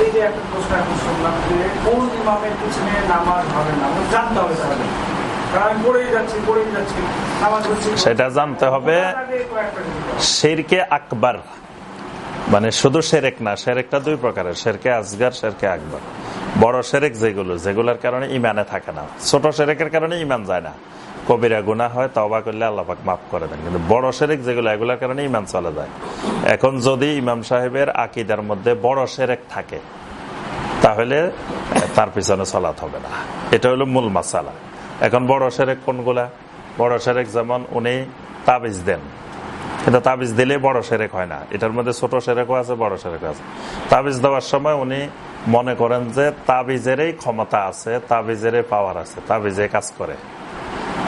এই যে একটা প্রশ্ন এখন শুনলাম যে কোন ইমামের পিছনে নামাজ হবে না? জানতে হবে তাহলে। সেটা জানতে হবে। শেরকে আকবর। মানে শুধু সেরেক না সেরেকটা দুই প্রকারের। শেরকে আসগার শেরকে আকবর। বড় সেরেক যেগুলো যেগুলোর কারণে ইমানে থাকে না। ছোট সেরেকের কারণে ইমান যায় না। কবিরা গুণা হয় তবা করলে আল্লাপাক মাফ করে দেন। কিন্তু বড় সেরেক যেগুলো, এগুলোর কারণে ইমান চলে যায়। এখন যদি ইমাম সাহেবের আকিদার মধ্যে বড় সেরেক থাকে, তাহলে তার পিছনে চলাত হবে না। এটা হলো মূল মাসালা। এখন বড় সেরেক কোনগুলা? বড় সেরেক যেমন উনি তাবিজ দেন। কিন্তু তাবিজ দিলে বড় সেরেক হয় না। এটার মধ্যে ছোট সেরেকও আছে, বড় সেরেকও আছে। তাবিজ দেওয়ার সময় উনি মনে করেন যে তাবিজেরই ক্ষমতা আছে, তাবিজেরই পাওয়ার আছে, তাবিজে কাজ করে।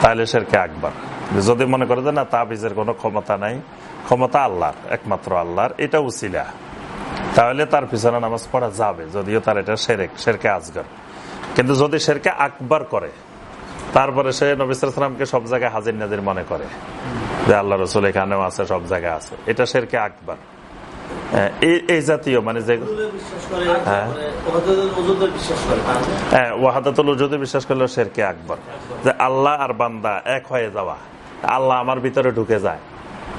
তাহলে সেরকে আকবর? যদি মনে করে যে না, তাবিজের কোনো ক্ষমতা নাই, ক্ষমতা আল্লাহর, একমাত্র আল্লাহর, এটা উচিলা তাহলে তার পিছনে নামাজ পড়া যাবে, যদিও তার এটা সেরেক সেরকে আজগর। কিন্তু যদি সেরকে আকবর করে, তারপরে সে নবিসামকে সব জায়গায় হাজির নাজির মনে করে, যে আল্লাহ রসুল এখানেও আছে, সব জায়গায় আছে। এটা সেরকে আকবর? এই- এই জাতীয় মানে যে হ্যাঁ। হ্যাঁ ওয়াহাদাতুল উজুদে বিশ্বাস করল শেরকে আকবর। যে আল্লাহ আর বান্দা এক হয়ে যাওয়া। আল্লাহ আমার ভিতরে ঢুকে যায়।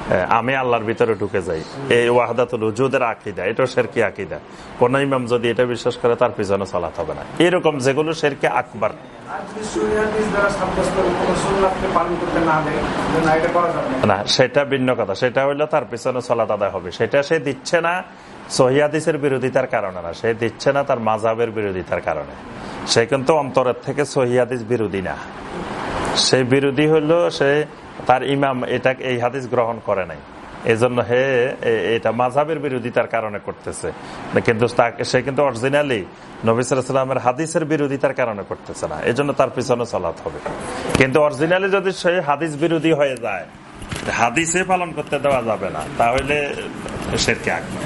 হ্যাঁ, আমি আল্লাহর ভিতরে ঢুকে যাই। এই ওয়াহাদাতুল উজুদের আকিদা এটা শেরকি আকিদা। কোন ইমাম যদি এটা বিশ্বাস করে তার পিছনে চলাতে হবে না। এরকম যেগুলো শেরকে আকবর না সেটা ভিন্ন কথা। সেটা হইল তার পিছনে চলাত আদায় হবে। সেটা সে দিচ্ছে না সহিয়াদিসের বিরোধিতার কারণে না, সে দিচ্ছে না তার মাঝাবের বিরোধিতার কারণে। সে কিন্তু অন্তরের থেকে সহিয়াদিস বিরোধী না। সে বিরোধী হইল সে তার ইমাম এটা এই হাদিস গ্রহণ করে নাই। এজন্য হে এটা মাঝাবের বিরোধিতার কারণে করতেছে। কিন্তু সে কিন্তু অরিজিনালি নবিসামের হাদিসের বিরোধিতার কারণে করতেছে না। এজন্য তার পিছনে চলাত হবে। কিন্তু অরিজিনালি যদি সে হাদিস বিরোধী হয়ে যায়, হাদিসে পালন করতে দেওয়া যাবে না, তাহলে সে আঁকবে?